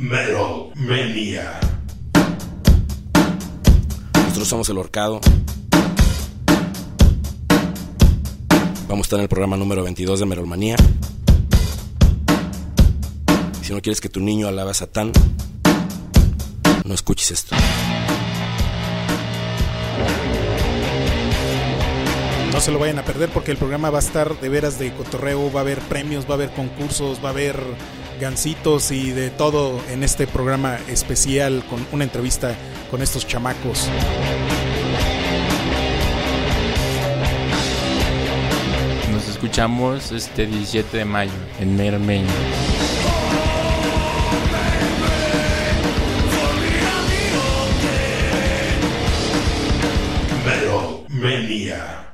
Metal Mania. Nosotros somos El Horcado. Vamos a estar en el programa número 22 de Merolmanía. Si no quieres que tu niño alabe a Satán, no escuches esto. No se lo vayan a perder porque el programa va a estar de veras de cotorreo, va a haber premios, va a haber concursos, va a haber gancitos y de todo en este programa especial con una entrevista con estos chamacos. Nos escuchamos este 17 de mayo en Mermain. Metal Mania.